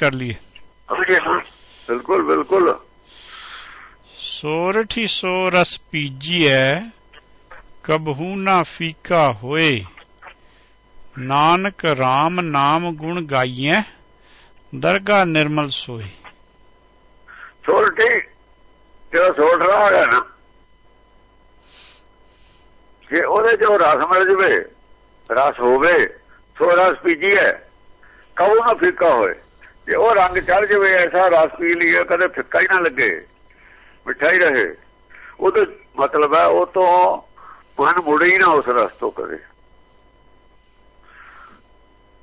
ਕਰ ਲਈਏ। ਹਾਂਜੀ ਹਾਂ। ਬਿਲਕੁਲ ਬਿਲਕੁਲ। ਸੋਰਠੀ ਸੋ ਰਸ ਪੀਜੀਐ ਕਬਹੂ ਨਾ ਫੀਕਾ ਹੋਏ। ਨਾਨਕ RAM ਨਾਮ ਗੁਣ ਗਾਈਐ ਦਰਗਾ ਨਿਰਮਲ ਸੋਏ। ਸੋਲਟੀ ਜਿਹੜਾ ਸੋਲ ਰਾਗ ਹੈ ਨਾ ਜੇ ਉਹਦੇ ਜੋ ਰਸ ਮਿਲ ਜਵੇ ਰਸ ਹੋਵੇ ਸੋ ਰਸ ਪੀਜੀ ਹੈ ਕਹੋ ਨਾ ਫਿੱਕਾ ਹੋਏ। ਜੇ ਉਹ ਰੰਗ ਚੜ ਜਵੇ, ਐਸਾ ਰਸ ਪੀ ਲਈਏ, ਕਦੇ ਫਿੱਕਾ ਹੀ ਨਾ ਲੱਗੇ, ਮਿੱਠਾ ਹੀ ਰਹੇ। ਉਹਦੇ ਮਤਲਬ ਹੈ, ਉਹ ਤੋਂ ਮਨ ਮੁੜੇ ਹੀ ਨਾ ਉਸ ਰਸ ਤੋਂ ਕਦੇ।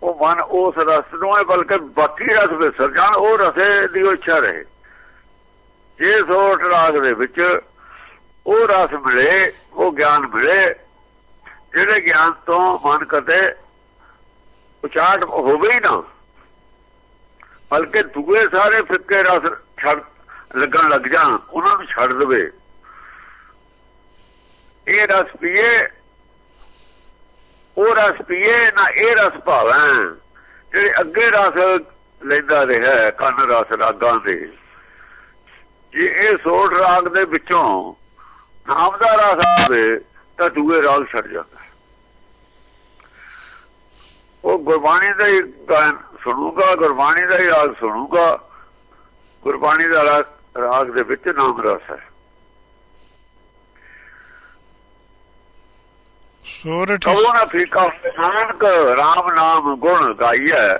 ਉਹ ਮਨ ਉਸ ਰਸ ਨੂੰ ਹੈ, ਬਲਕਿ ਬਾਕੀ ਰਸ ਵਿਸਰ ਜਾਣ ਉਹ ਰਸੇ ਦੀ ਇੱਛਾ ਰਹੇ। ਜੇ ਸੋਟ ਰਾਗ ਦੇ ਵਿੱਚ ਉਹ ਰਸ ਮਿਲੇ, ਉਹ ਗਿਆਨ ਮਿਲੇ, ਜਿਹੜੇ ਗਿਆਨ ਤੋਂ ਮਨ ਕਦੇ ਉਚਾਟ ਹੋਵੇ ਹੀ ਨਾ ਬਲਕਿ ਦੂਏ ਸਾਰੇ ਫਿੱਕੇ ਰਸ ਛੱਡ ਲੱਗਣ ਲੱਗ ਜਾਣ, ਉਹਨਾਂ ਨੂੰ ਛੱਡ ਦੇਵੇ। ਇਹ ਰਸ ਪੀਏ, ਉਹ ਰਸ ਪੀਏ, ਨਾ ਇਹ ਰਸ ਭਾਵੇਂ। ਜਿਹੜੇ ਅੱਗੇ ਰਸ ਲੈਂਦਾ ਰਿਹਾ ਕੰਨ ਰਸ ਰਾਗਾਂ ਦੇ। ਜੇ ਇਹ ਸੋੜ ਰਾਗ ਦੇ ਵਿੱਚੋਂ ਨਾਮ ਦਾ ਰਸ ਆਵੇ, ਤਾਂ ਦੂਏ ਰਾਗ ਛੱਡ ਜਾਂਦਾ ਉਹ ਗੁਰਬਾਣੀ ਦਾ ਹੀ ਗਾਇਨ ਸੁਣੂਗਾ ਗੁਰਬਾਣੀ ਦਾ ਹੀ ਰਾਗ ਸੁਣੂਗਾ। ਗੁਰਬਾਣੀ ਦਾ ਰਾਗ ਦੇ ਵਿੱਚ ਨਾਮ ਰਸ ਹੈ। ਸੋਰਠੀ ਨਾ ਫੀਕਾ ਨਾਨਕ RAM ਨਾਮ ਗੁਣ ਗਾਈਐ।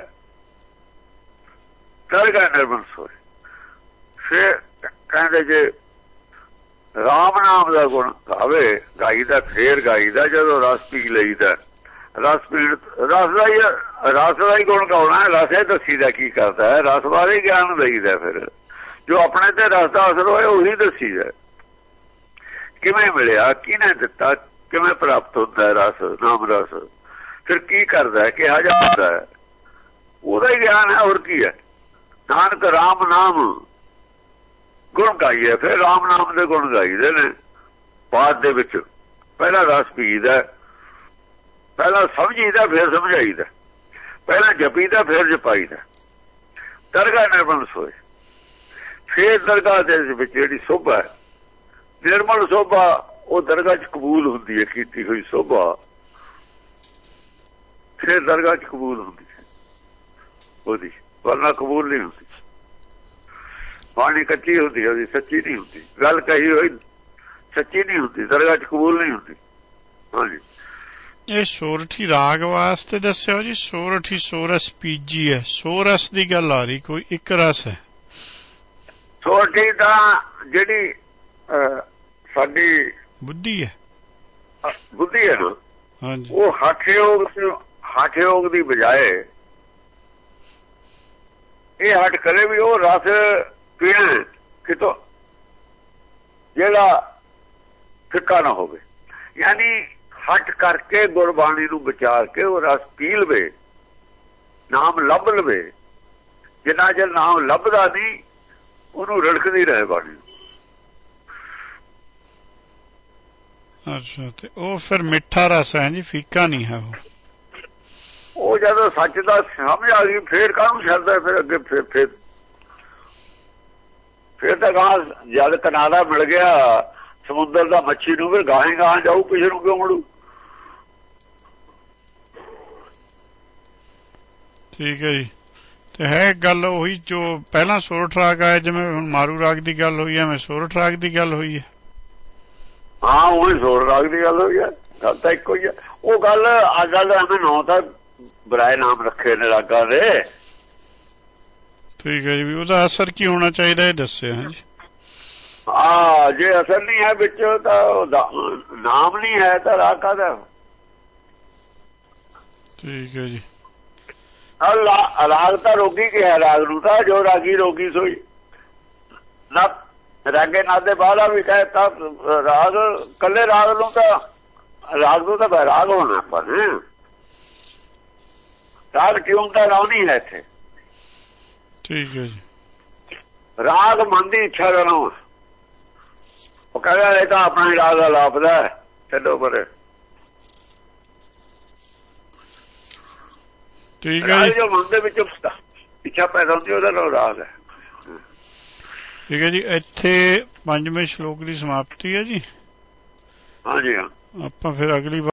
ਕਰਗਾ ਨਿਰਮਲ ਸੋਏ ਫਿਰ ਕਹਿੰਦੇ ਜੇ RAM ਨਾਮ ਦਾ ਗੁਣ ਗਾਵੇ ਗਾਈਦਾ ਫੇਰ ਗਾਈਦਾ ਜਦੋਂ ਰਸ ਪੀ ਲਈਦਾ। ਰਸ ਪੀੜਤ ਰਸ ਦਾ ਹੀ, ਰਸ ਦਾ ਹੀ ਗੁਣ ਗਾਉਣਾ ਹੈ ਦੱਸੀ ਦਾ ਕੀ ਕਰਦਾ ਹੈ, ਰਸ ਬਾਰੇ ਗਿਆਨ ਦੇਈਦਾ ਫਿਰ। ਜੋ ਆਪਣੇ ਤੇ ਰਸ ਦਾ ਅਸਰ ਹੋਇਆ, ਉਹੀ ਦੱਸੀ ਦਾ ਕਿਵੇਂ ਮਿਲਿਆ, ਕਿਹਨੇ ਦਿੱਤਾ, ਕਿਵੇਂ ਪ੍ਰਾਪਤ ਹੁੰਦਾ ਰਸ, ਨਾਮ ਰਸ? ਫਿਰ ਕੀ ਕਰਦਾ ਹੈ, ਕਿਹਾ ਜਾਂਦਾ ਹੈ। ਉਹਦਾ ਹੀ ਗਿਆਨ ਹੈ, ਹੋਰ ਕੀ ਹੈ? ਨਾਨਕ ਰਾਮ ਨਾਮ ਗੁਣ ਗਾਈਏ, ਫਿਰ ਰਾਮ ਨਾਮ ਦੇ ਗੁਣ ਗਾਈਦੇ ਨੇ। ਬਾਅਦ ਦੇ ਵਿੱਚ, ਪਹਿਲਾਂ ਰਸ ਪੀਦਾ ਪਹਿਲਾਂ ਸਮਝੀਦਾ, ਫਿਰ ਸਮਝਾਈਦਾ। ਪਹਿਲਾਂ ਜਪੀਦਾ, ਫਿਰ ਜਪਾਈਦਾ। ਦਰਗਾਹ ਨਿਰਮਲ ਸੋਏ। ਫਿਰ ਦਰਗਾਹ ਦੇ ਵਿੱਚ ਜਿਹੜੀ ਸੋਭਾ ਨਿਰਮਲ ਸੋਭਾ, ਉਹ ਦਰਗਾਹ 'ਚ ਕਬੂਲ ਹੁੰਦੀ ਹੈ, ਕੀਤੀ ਹੋਈ ਸੋਭਾ। ਫਿਰ ਦਰਗਾਹ 'ਚ ਕਬੂਲ ਹੁੰਦੀ ਹੈ। ਉਹਦੀ ਵਰਨਾ ਕਬੂਲ ਨਹੀਂ ਹੁੰਦੀ। ਬਾਣੀ ਕੱਚੀ ਹੁੰਦੀ ਉਹਦੀ ਸੱਚੀ ਨਹੀਂ ਹੁੰਦੀ। ਗੱਲ ਕਹੀ ਹੋਈ, ਸੱਚੀ ਨਹੀਂ ਹੁੰਦੀ, ਦਰਗਾਹ 'ਚ ਕਬੂਲ ਨਹੀਂ ਹੁੰਦੀ। ਹਾਂਜੀ। ਇਹ ਸੋਰਠੀ ਰਾਗ ਵਾਸਤੇ ਦੱਸਿਓ ਜੀ ਸੋਰਠੀ ਸੋਰਸ ਪੀਜੀ ਹੈ। ਸੋਰਸ ਦੀ ਗੱਲ ਆ ਰਹੀ ਕੋਈ ਇੱਕ ਰਸ ਹੈ। ਸੋਰਠੀ ਤਾਂ ਜਿਹੜੀ ਸਾਡੀ ਬੁੱਧੀ ਹੈ। ਬੁੱਧੀ ਹੈ ਨਾ ਹਾਂਜੀ। ਉਹ ਹਠਯੋਗ ਹਠਯੋਗ ਦੀ ਬਜਾਏ ਇਹ ਹਟ ਕਰੇ ਵੀ ਉਹ ਰਸ ਪੀਣ ਕਿਤੋਂ ਜਿਹੜਾ ਫਿੱਕਾ ਨਾ ਹੋਵੇ। ਯਾਨੀ ਹਟ ਕਰਕੇ ਗੁਰਬਾਣੀ ਨੂੰ ਵਿਚਾਰ ਕੇ ਉਹ ਰਸ ਪੀ ਲਵੇ ਨਾਮ ਲੱਭ ਲਵੇ। ਜਿੰਨਾ ਚਿਰ ਨਾਮ ਲੱਭਦਾ ਨਹੀਂ ਉਹਨੂੰ ਰੜਕਦੀ ਰਹੇ ਬਾਣੀ। ਅੱਛਾ ਤੇ ਉਹ ਫਿਰ ਮਿੱਠਾ ਰਸ ਹੈ ਜੀ ਫੀਕਾ ਨਹੀਂ ਹੈ ਉਹ। ਉਹ ਜਦੋਂ ਸੱਚ ਦਾ ਸਮਝ ਆ ਗਈ ਫੇਰ ਕਾਹਨੂੰ ਛੱਡਦਾ ਫਿਰ ਅੱਗੇ ਫਿਰ ਫਿਰ ਫਿਰ ਤਾਂ ਗਾਂ ਜਦ ਕਿਨਾਰਾ ਮਿਲ ਗਿਆ ਸਮੁੰਦਰ ਦਾ ਮੱਛੀ ਨੂੰ ਫਿਰ ਗਾਹੇ ਗਾਂ ਜਾਊ ਪਿਛੇ ਨੂੰ ਕਿਉਂ ਮੁੜੂ? ਠੀਕ ਹੈ ਜੀ। ਤੇ ਹੈ ਗੱਲ ਉਹੀ ਜੋ ਪਹਿਲਾਂ ਸੋਰਠ ਰਾਗ ਆਇਆ ਜਿਵੇਂ ਹੁਣ ਮਾਰੂ ਰਾਗ ਦੀ ਗੱਲ ਹੋਈ ਐ ਮੈਂ ਸੋਰਠ ਰਾਗ ਦੀ ਗੱਲ ਹੋਈ ਹੈ। ਹਾਂ ਉਹ ਸੋਰ ਰਾਗ ਦੀ ਗੱਲ ਹੋਈ ਹੈ। ਗੱਲ ਤਾਂ ਇੱਕੋ ਹੀ ਹੈ। ਉਹ ਗੱਲ ਅੱਜ ਗੱਲ ਐਵੇਂ ਨਾ ਤਾਂ ਬਰਾਏ ਨਾਮ ਰੱਖੇ ਨੇ ਰਾਗਾਂ ਦੇ। ਠੀਕ ਹੈ ਜੀ ਵੀ ਉਹਦਾ ਅਸਰ ਕੀ ਹੋਣਾ ਚਾਹੀਦਾ ਇਹ ਦੱਸਿਓ ਹਾਂਜੀ ਆ ਜੇ ਅਸਰ ਨਹੀਂ ਹੈ ਵਿੱਚ ਤਾਂ ਨਾਮ ਨਹੀਂ ਹੈ ਤਾਂ ਰਾਗ ਕਾਦਾ ਠੀਕ ਹੈ ਜੀ। ਰਾਗ ਤਾਂ ਰੋਗੀ ਕਿਹਾ ਰਾਗ ਨੂੰ ਤਾਂ ਜੋ ਰਾਗੀ ਰੋਗੀ ਸੋਈ। ਨਾ ਰਾਗੇ ਨਾਦੇ ਬਾਹਲਾ ਵੀ ਕਹੇ ਤਾਂ ਰਾਗ ਕੱਲੇ ਰਾਗ ਨੂੰ ਤਾਂ ਰਾਗ ਨੂੰ ਤਾਂ ਬੈਰਾਗ ਹੋਣਾ ਪਰ ਰਾਗ ਕਿਉਂ ਦਾ ਰਾਉ ਨਹੀਂ ਹੈ ਇੱਥੇ? ਠੀਕ ਹੈ ਜੀ। ਰਾਗ ਮਨ ਦੀ ਇੱਛਾ ਦਾ ਨਾਮ ਉਹ ਕਹਿੰਦਾ ਇਹ ਤਾਂ ਆਪਣਾ ਰਾਗ ਲਾਪਦਾ ਛੱਡੋ ਪਰੇ। ਠੀਕ ਹੈ ਜੀ। ਜੋ ਮਨ ਦੇ ਵਿੱਚ ਇੱਛਾ ਪੈਦਾ ਹੁੰਦੀ ਉਹਦਾ ਨਾਮ ਰਾਗ ਹੈ। ਠੀਕ ਹੈ ਜੀ ਇੱਥੇ ਪੰਜਵੇਂ ਸ਼ਲੋਕ ਦੀ ਸਮਾਪਤੀ ਹੈ ਜੀ। ਹਾਂਜੀ ਹਾਂ। ਆਪਾਂ ਫਿਰ ਅਗਲੀ